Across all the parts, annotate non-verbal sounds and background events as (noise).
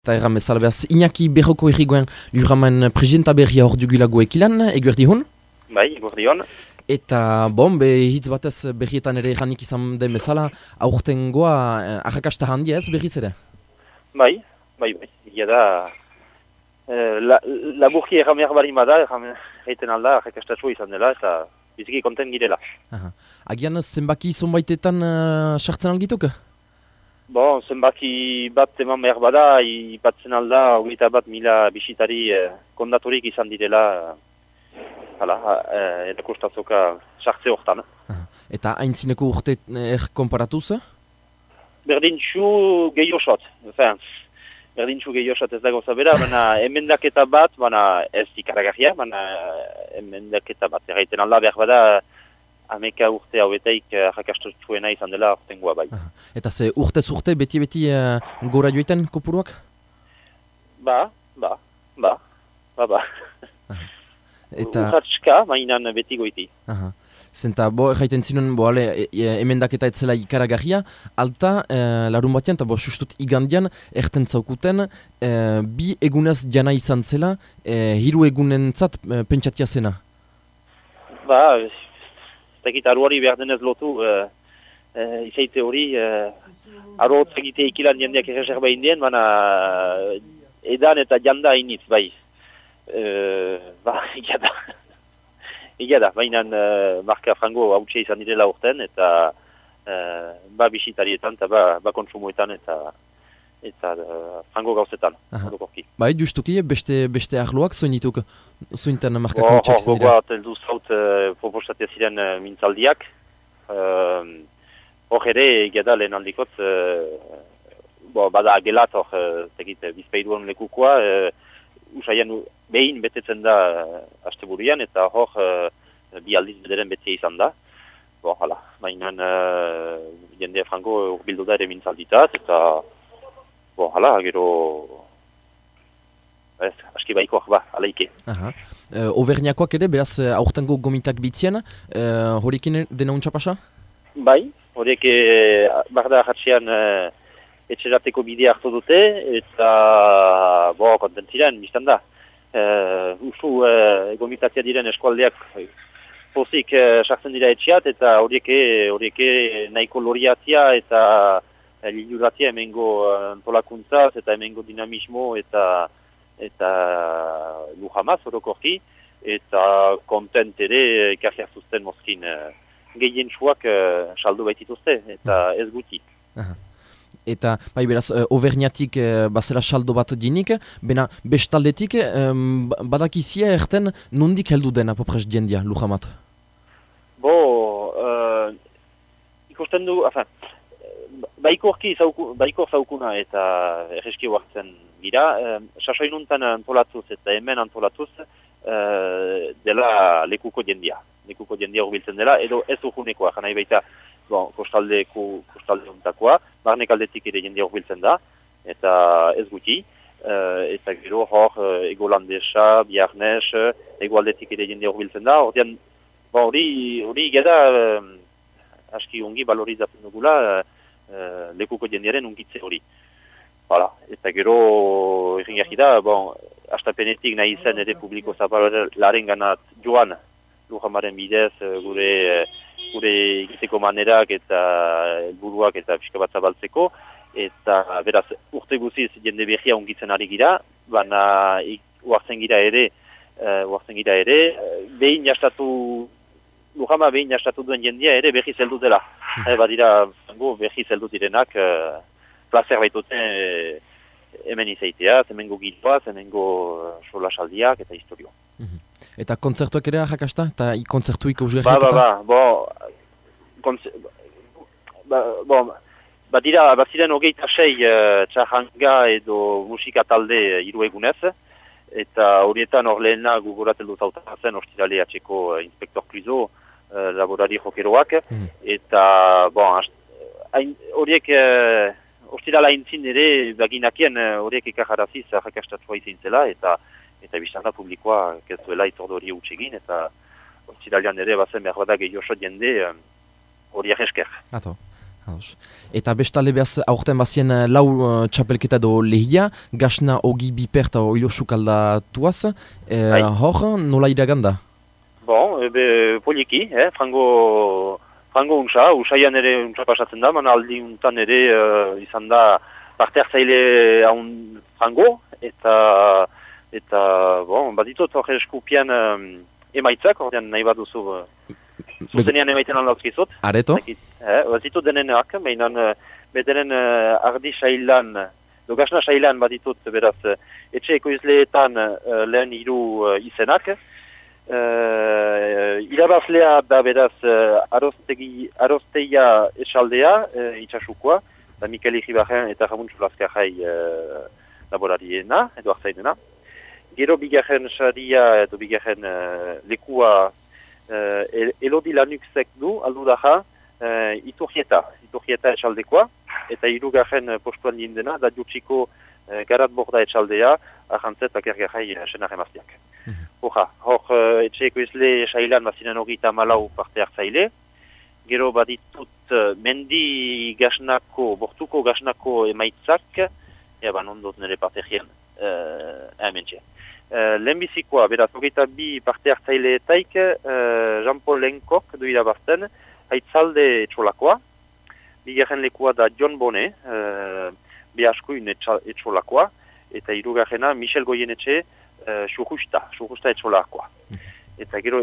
Eta erran bezala behaz, Iñaki Berroko erriguen luramen prezidenta berria hor dugulago ekilan, eguerdi hon? Bai, eguerdi hon. Eta, bon, be, hitz batez berrietan ere erranik izan den bezala, aurten goa, eh, ahakasta handia ez berriz ere? Bai, bai, bai. Ia da, eh, la, laburki erramear bari bada, erramean alda, ahakasta izan dela, eta biziki konten girela. Aha. Agian zenbaki izan baitetan uh, sartzen algituk? Bon, zenbaki bat eman behar bada, ipatzen alda, hogeita bat mila bisitari eh, kondaturik izan direla, eh, hala, eh, erakustazoka sartze hortan. Eta haintzineko urte er komparatuz? Berdintxu gehiosot, enfin, berdintxu gehiosot ez dago zabera, baina emendaketa bat, baina ez ikaragarria, baina emendaketa bat, erraiten alda behar bada, ameka urte hauetaik uh, jakastotxuena izan dela ortengoa bai. Eta ze urte urte beti-beti uh, gora joiten kopuruak? Ba, ba, ba, ba, ba. (laughs) Eta... Urratska, mainan beti goiti. Aha. Zenta, bo, jaiten zinuen, bo, ale, e, e, emendaketa etzela ikaragarria, alta, e, larun batean, eta bo, sustut igandian, erten zaukuten, e, bi egunez jana izan zela, e, hiru egunen zat, e, pentsatia zena? Ba, zekit aruari behar denez lotu, uh, uh, izaite hori, uh, aro egite ikilan jendeak erreserba indien, baina edan eta janda hainitz, bai. Uh, ba, (laughs) egia da. egia da, baina marka frango hautsia izan direla urten, eta uh, ba bisitarietan, eta ba, ba kontsumoetan, eta eta uh, frango gauzetan. Bai, justuki, beste, beste ahloak zoin dituk, zointen markak hau txek zen dira? Hor, teldu zaut uh, proposatia ziren uh, mintzaldiak. Hor uh, ere, egeda lehen handikot, uh, bo, bada agelat hor, uh, tegit, bizpeiduan lekukoa, uh, usaian behin betetzen da uh, aste burian, eta hor, uh, bi aldiz bederen betzea izan da. Bo, hala, mainan, uh, jende frango urbildu da ere mintzalditat, eta bo, hala, gero... Ez, aski baikoak, ba, alaike. Aha. Uh, Overniakoak ere, beraz, aurtengo gomitak bitzien, uh, horiekin dena untxapasa? Bai, horiek eh, barda jatzean uh, etxerateko bidea hartu dute, eta, bo, kontentziren, biztan da. Uh, usu, uh, gomitatzea diren eskualdeak pozik sartzen uh, dira etxeat, eta horiek horiek nahiko loriatzia, eta liluratia emengo eh, antolakuntzaz eta emengo dinamismo eta eta lujamaz orokorki eta kontent ere ekarri hartuzten mozkin uh, gehien txuak saldu baitituzte eta ez guti. Eta, bai beraz, overniatik uh, bazela saldo bat dinik, bena bestaldetik um, badakizia erten nondik heldu den apoprez diendia lujamat? Bo, uh, ikusten du, afan, baikorki zauku, baikor zaukuna eta erreski huartzen gira, eh, sasoinuntan antolatuz eta hemen antolatuz eh, dela lekuko jendia. Lekuko jendia urbiltzen dela, edo ez urgunekoa, jana baita bon, kostalde, ku, kostalde untakoa, barnek aldetik ere jendia urbiltzen da, eta ez guti, eh, eta gero hor eh, egolandesa, biarnes, egoaldetik ere jendia urbiltzen da, ordean, hori, hori geda, eh, aski ungi valorizatzen dugula, eh, uh, lekuko jendearen unkitze hori. Hala, eta gero egin da, bon, astapenetik nahi zen ere publiko zabalaren ganat joan, lujamaren bidez, eh, gure eh, gure egiteko manerak eta buruak eta pixka bat zabaltzeko, eta beraz urte guziz jende behia unkitzen ari gira, baina uartzen gira ere, uh, gira ere, behin jastatu, lujama behin jastatu duen jendea ere behi zeldu dela. E, badira, zango, behi zeldu direnak, uh, placer baitute uh, hemen izaitea, hemengo gilpoa, hemengo uh, sola saldiak eta historio. Mhm. Eta kontzertuak ere ahakasta? Eta kontzertu ikusgarri ba, ba, ba, bo, kontze, ba, bo, badira, baziren hogeita sei uh, txahanga edo musika talde uh, iru egunez, eta horietan hor lehena gugoratzen dut autazen, ostirale atxeko uh, inspektor Krizo, uh, laborari jokeroak, mm. eta, bon, horiek, uh, ostirala intzin ere, baginakien, eh, horiek ekajaraziz, jakastatua izin zela, eta eta biztanda publikoa kezuela itordo hori utxegin, eta ostiralian ere, bazen behar badak gehiosot jende, horiek esker. Ato. Ados. Eta bestale behaz aurten bazien eh, lau uh, txapelketa do lehia, gasna ogi biper eta oilo sukaldatuaz, e, hor nola iraganda? Bon, ebe poliki, eh? frango, frango untsa, usaian ere untsa pasatzen da, man aldi untan ere uh, izan da parte hartzaile haun frango, eta eta bon, baditot hor eskupian um, emaitzak, ordean nahi bat duzu uh, zuzenean emaiten alauzkizot. Areto? Eh, bazitut denenak, uh, bederen uh, ardi sailan, do gasna sailan baditut beraz etxe ekoizleetan uh, lehen hiru uh, izenak. Uh, irabazlea da beraz uh, arostegi, arosteia esaldea uh, itxasukoa, da Mikel Igibarren eta Ramon Txulazka jai uh, laborariena, edo hartzainena. Gero bigarren saria edo bigarren uh, lekua uh, elodi lanuksek du, aldu daja, uh, iturrieta, iturrieta etxaldekoa, eta irugarren postuan nindena, da jutxiko uh, garat borda etxaldea, ahantzet akergarrai uh, senar emaztiak. Mm -hmm. Hoja, hor uh, etxeeko izle sailan bazinen hori malau parte hartzaile, gero baditut uh, mendi gasnako, bortuko gasnako emaitzak, ja, ban ondot nire parte gian, uh, hemen Uh, lehenbizikoa, beraz, hogeita bi parte hartzaileetaik, uh, Jean-Paul Lenkok du irabazten, haitzalde etxolakoa, bigarren lekua da John Bone, uh, behaskuin etxolakoa, eta irugarrena Michel Goyenetxe, uh, Xujusta, Xujusta etxolakoa. Mhm. Eta gero,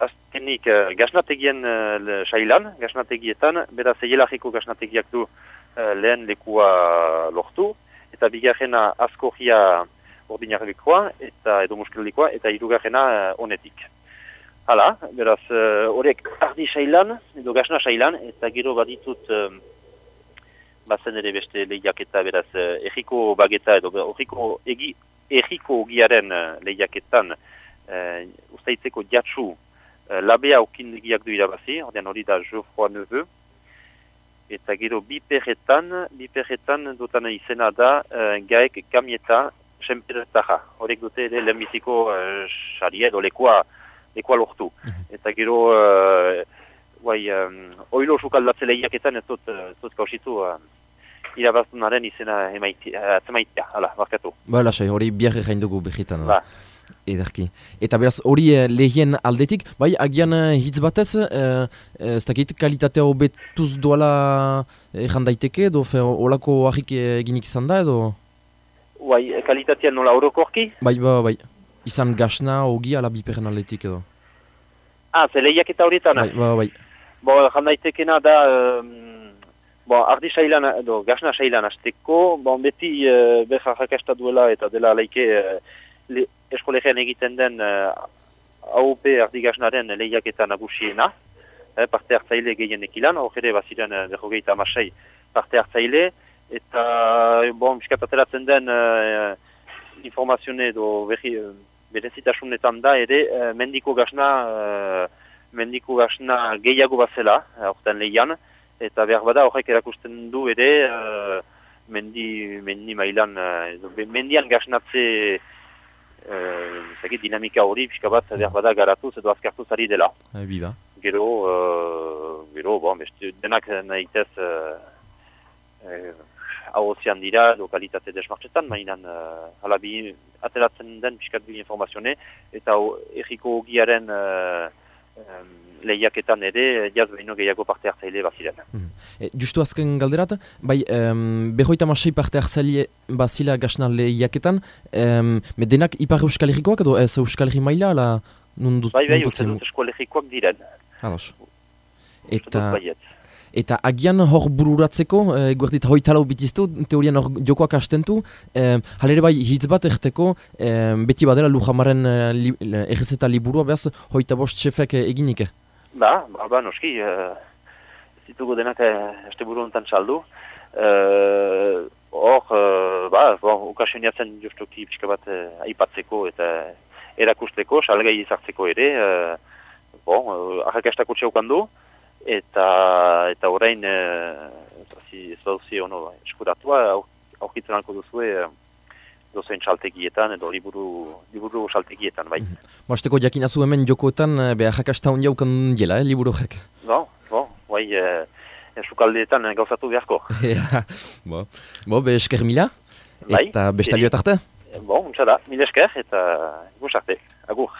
aztenik, uh, gaznategien uh, sailan, gaznategietan, beraz, egelarriko gaznategiak du uh, lehen lekua lortu, eta bigarrena askorria ordinarrikoa eta edo muskelikoa eta irugarrena uh, onetik. Hala, beraz, eh, horiek uh, ardi sailan, edo gasna sailan, eta gero baditut um, bazen ere beste lehiak eta beraz, uh, erriko bageta edo erriko egi, erriko ogiaren uh, lehiaketan uh, ustaitzeko jatsu uh, labea okin legiak du irabazi, ordean hori da Geoffroy Neveu, eta gero biperretan, biperretan dutan izena da uh, gaek kamieta senperetaja. Horek dute ere lehenbiziko uh, saria edo lekua, lekua lortu. Mhm. Eta gero, uh, guai, um, oilo sukaldatze lehiaketan ez dut, ez dut kausitu uh, irabaztunaren izena emaitia, uh, hala, barkatu. Ba, lasai, hori biarre jain dugu behitan. Ba. Ederki. Eta beraz, hori eh, lehien aldetik, bai, agian eh, hitz batez, eh, ez dakit kalitatea hobetuz doala erran daiteke, edo fe, olako ahik eginik izan da, edo? Bai, kalitatea nola orokorki? Bai, bai, bai. Izan gasna, ogi, ala biperen aldetik edo. Ah, ze lehiak eta horietan? Bai, bai, bai. Bo, jandaitekena da, um, bo, ardi sailan, edo, gasna sailan azteko, bon, beti uh, beha duela eta dela leike uh, le, eskolegean egiten den uh, AOP ardi gasnaren lehiak nagusiena, eh, parte hartzaile gehienek ilan, hor ere baziren uh, berrogeita amasei parte hartzaile, eta bon, miskat ateratzen den uh, informazione edo berri uh, berezitasunetan da ere uh, mendiko gasna uh, mendiko gasna gehiago bazela aurten uh, lehian eta behar bada horrek erakusten du ere uh, mendi, mendi mailan uh, mendian gasnatze uh, dinamika hori pixka bat behar bada garatuz edo azkartuz ari dela. Gero uh, gero bon, denak nahitez uh, hau dira, lokalitate desmartzetan, mainan uh, alabi ateratzen den piskat bi informazione, eta erriko giaren uh, um, lehiaketan ere, jaz behino gehiago parte hartzaile baziren. Mm. E, justu azken galderat, bai, um, behoita masai parte hartzaile bazila gasna lehiaketan, um, denak ipar euskal errikoak edo ez euskal erri maila, ala nundut? Bai, bai, euskal errikoak diren. Ados. Eta... Eta agian hor bururatzeko, e, guertit hoitalau bitiztu, teorian hor jokoak astentu, e, halere bai hitz bat erteko, e, beti badela Lujamaren e, li, errezeta liburua behaz, hoita bost txefek eginik? Ba, ba, ba noski, e, zitugu denak este buru enten saldu. Hor, e, ba, bon, ukasioniatzen justuki pixka bat e, aipatzeko eta erakusteko, salgai izartzeko ere, e, bon, ahakastako txeukan du, eta eta orain ez dauzi ono eskuratua aurkitzen alko duzue dozen saltegietan edo liburu, liburu saltegietan, bai. Basteko jakin hemen jokoetan behar jakasta hon jaukan dela, eh, liburu No, no, bai, sukaldeetan gauzatu beharko. (laughs) bo, bo, be esker mila, bai, eta bestalioet arte? Bon, untsa da, mila esker, eta gusarte, agur.